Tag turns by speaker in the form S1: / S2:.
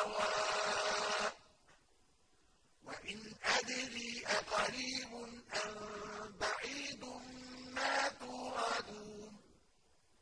S1: سَوَاءٍ